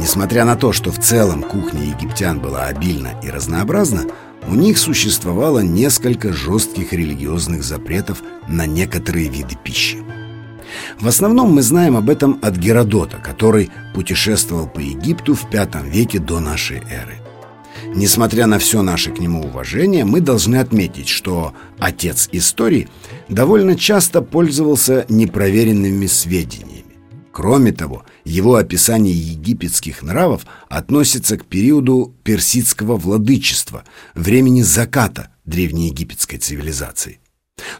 Несмотря на то, что в целом кухня египтян была обильна и разнообразна, у них существовало несколько жестких религиозных запретов на некоторые виды пищи. В основном мы знаем об этом от Геродота, который путешествовал по Египту в V веке до нашей эры. Несмотря на все наше к нему уважение, мы должны отметить, что отец истории довольно часто пользовался непроверенными сведениями. Кроме того, его описание египетских нравов относится к периоду персидского владычества, времени заката древнеегипетской цивилизации.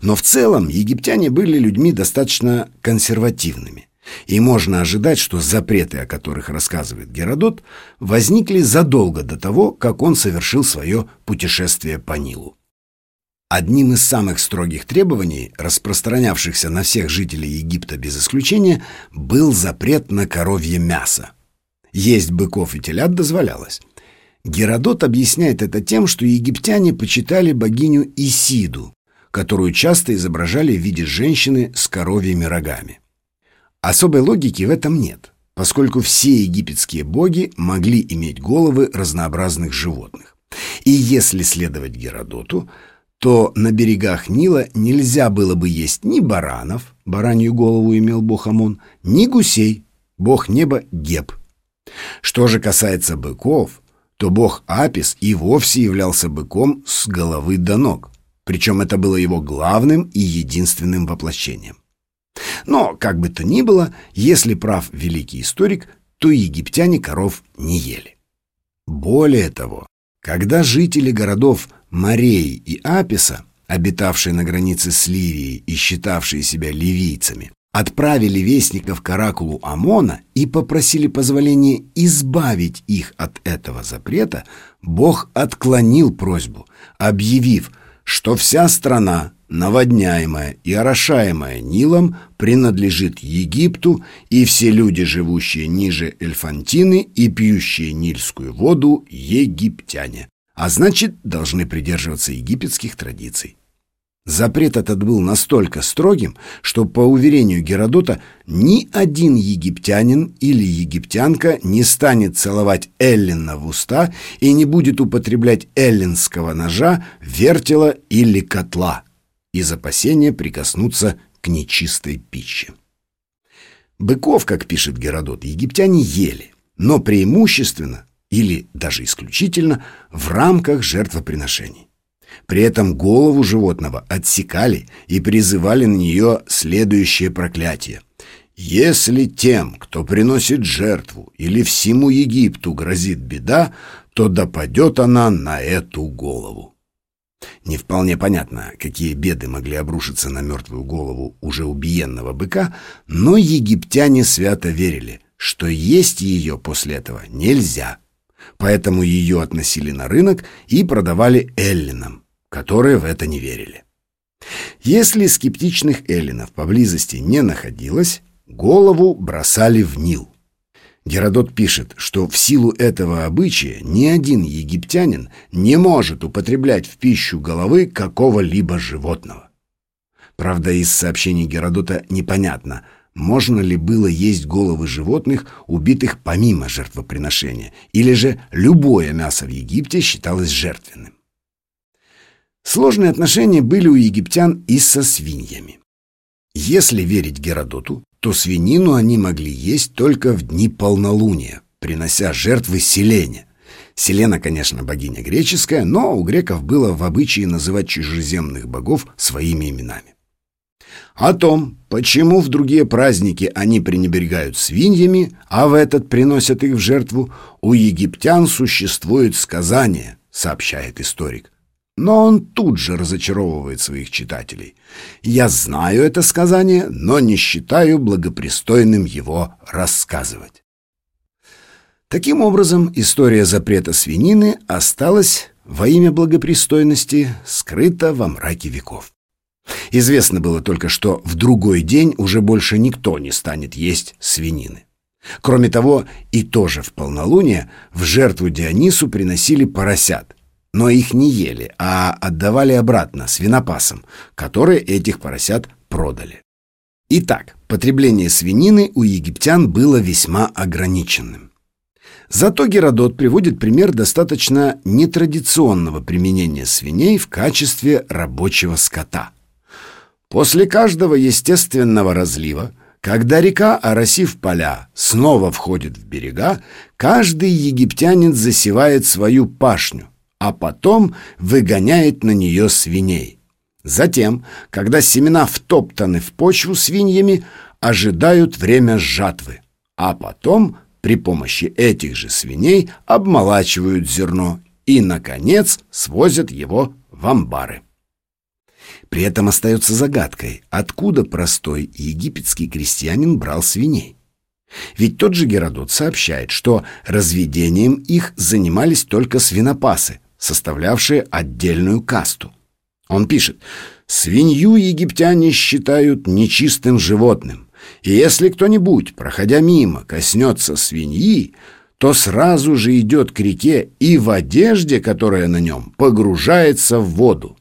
Но в целом египтяне были людьми достаточно консервативными. И можно ожидать, что запреты, о которых рассказывает Геродот, возникли задолго до того, как он совершил свое путешествие по Нилу. Одним из самых строгих требований, распространявшихся на всех жителей Египта без исключения, был запрет на коровье мясо. Есть быков и телят дозволялось. Геродот объясняет это тем, что египтяне почитали богиню Исиду, которую часто изображали в виде женщины с коровьими рогами. Особой логики в этом нет, поскольку все египетские боги могли иметь головы разнообразных животных. И если следовать Геродоту, то на берегах Нила нельзя было бы есть ни баранов, баранью голову имел бог Амон, ни гусей, бог неба Геб. Что же касается быков, то бог Апис и вовсе являлся быком с головы до ног. Причем это было его главным и единственным воплощением. Но, как бы то ни было, если прав великий историк, то египтяне коров не ели. Более того, когда жители городов Морей и Аписа, обитавшие на границе с Ливией и считавшие себя ливийцами, отправили вестников к оракулу Амона и попросили позволения избавить их от этого запрета, Бог отклонил просьбу, объявив, что вся страна, наводняемая и орошаемая Нилом, принадлежит Египту, и все люди, живущие ниже Эльфантины и пьющие нильскую воду, египтяне, а значит, должны придерживаться египетских традиций. Запрет этот был настолько строгим, что, по уверению Геродота, ни один египтянин или египтянка не станет целовать Эллина в уста и не будет употреблять эллинского ножа, вертела или котла из опасения прикоснуться к нечистой пище. Быков, как пишет Геродот, египтяне ели, но преимущественно или даже исключительно в рамках жертвоприношений. При этом голову животного отсекали и призывали на нее следующее проклятие. «Если тем, кто приносит жертву или всему Египту грозит беда, то допадет она на эту голову». Не вполне понятно, какие беды могли обрушиться на мертвую голову уже убиенного быка, но египтяне свято верили, что есть ее после этого нельзя. Поэтому ее относили на рынок и продавали эллинам которые в это не верили. Если скептичных эллинов поблизости не находилось, голову бросали в Нил. Геродот пишет, что в силу этого обычая ни один египтянин не может употреблять в пищу головы какого-либо животного. Правда, из сообщений Геродота непонятно, можно ли было есть головы животных, убитых помимо жертвоприношения, или же любое мясо в Египте считалось жертвенным. Сложные отношения были у египтян и со свиньями. Если верить Геродоту, то свинину они могли есть только в дни полнолуния, принося жертвы Селене. Селена, конечно, богиня греческая, но у греков было в обычае называть чужеземных богов своими именами. О том, почему в другие праздники они пренебрегают свиньями, а в этот приносят их в жертву, у египтян существует сказание, сообщает историк. Но он тут же разочаровывает своих читателей. Я знаю это сказание, но не считаю благопристойным его рассказывать. Таким образом, история запрета свинины осталась во имя благопристойности скрыта во мраке веков. Известно было только, что в другой день уже больше никто не станет есть свинины. Кроме того, и тоже в полнолуние в жертву Дионису приносили поросят – но их не ели, а отдавали обратно свинопасам, которые этих поросят продали. Итак, потребление свинины у египтян было весьма ограниченным. Зато Геродот приводит пример достаточно нетрадиционного применения свиней в качестве рабочего скота. После каждого естественного разлива, когда река, оросив поля, снова входит в берега, каждый египтянин засевает свою пашню, а потом выгоняет на нее свиней. Затем, когда семена втоптаны в почву свиньями, ожидают время жатвы, а потом при помощи этих же свиней обмолачивают зерно и, наконец, свозят его в амбары. При этом остается загадкой, откуда простой египетский крестьянин брал свиней. Ведь тот же Геродот сообщает, что разведением их занимались только свинопасы, составлявшие отдельную касту. Он пишет, «Свинью египтяне считают нечистым животным, и если кто-нибудь, проходя мимо, коснется свиньи, то сразу же идет к реке и в одежде, которая на нем, погружается в воду.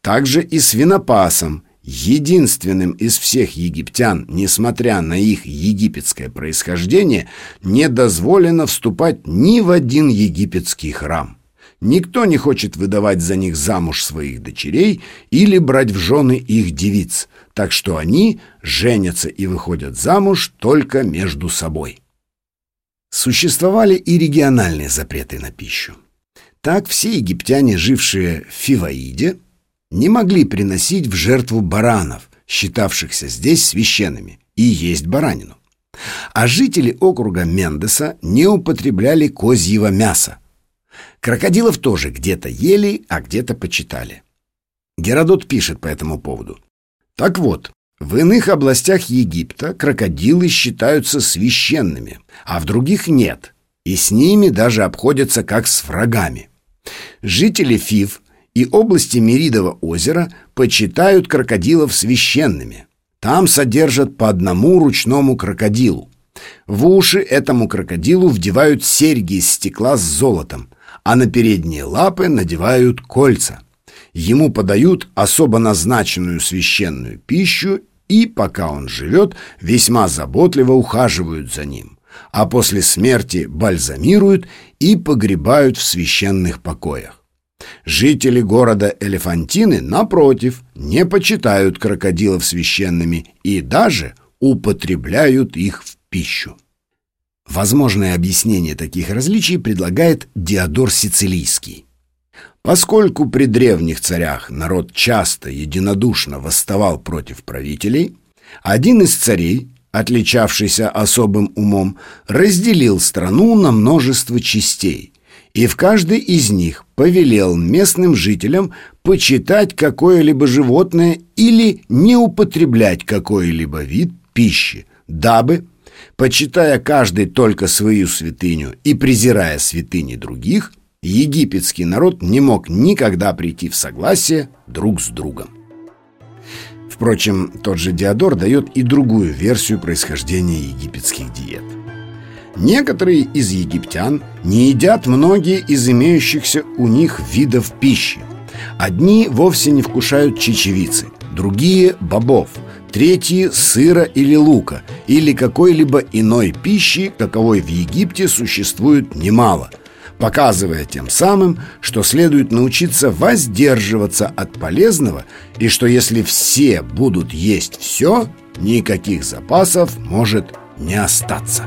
Также и свинопасом, единственным из всех египтян, несмотря на их египетское происхождение, не дозволено вступать ни в один египетский храм. Никто не хочет выдавать за них замуж своих дочерей или брать в жены их девиц, так что они женятся и выходят замуж только между собой. Существовали и региональные запреты на пищу. Так все египтяне, жившие в Фиваиде, не могли приносить в жертву баранов, считавшихся здесь священными, и есть баранину. А жители округа Мендеса не употребляли козьего мяса. Крокодилов тоже где-то ели, а где-то почитали. Геродот пишет по этому поводу. Так вот, в иных областях Египта крокодилы считаются священными, а в других нет, и с ними даже обходятся как с врагами. Жители Фив и области Меридова озера почитают крокодилов священными. Там содержат по одному ручному крокодилу. В уши этому крокодилу вдевают серьги из стекла с золотом, а на передние лапы надевают кольца – ему подают особо назначенную священную пищу и, пока он живет, весьма заботливо ухаживают за ним, а после смерти бальзамируют и погребают в священных покоях. Жители города Элефантины, напротив, не почитают крокодилов священными и даже употребляют их в пищу. Возможное объяснение таких различий предлагает Диодор Сицилийский. Поскольку при древних царях народ часто единодушно восставал против правителей, один из царей, отличавшийся особым умом, разделил страну на множество частей и в каждой из них повелел местным жителям почитать какое-либо животное или не употреблять какой-либо вид пищи, дабы, почитая каждый только свою святыню и презирая святыни других, египетский народ не мог никогда прийти в согласие друг с другом. Впрочем, тот же Диодор дает и другую версию происхождения египетских диет. Некоторые из египтян не едят многие из имеющихся у них видов пищи. Одни вовсе не вкушают чечевицы, другие – бобов, третьи – сыра или лука, или какой-либо иной пищи, каковой в Египте существует немало – показывая тем самым, что следует научиться воздерживаться от полезного и что если все будут есть все, никаких запасов может не остаться.